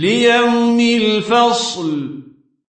ليوم الفصل.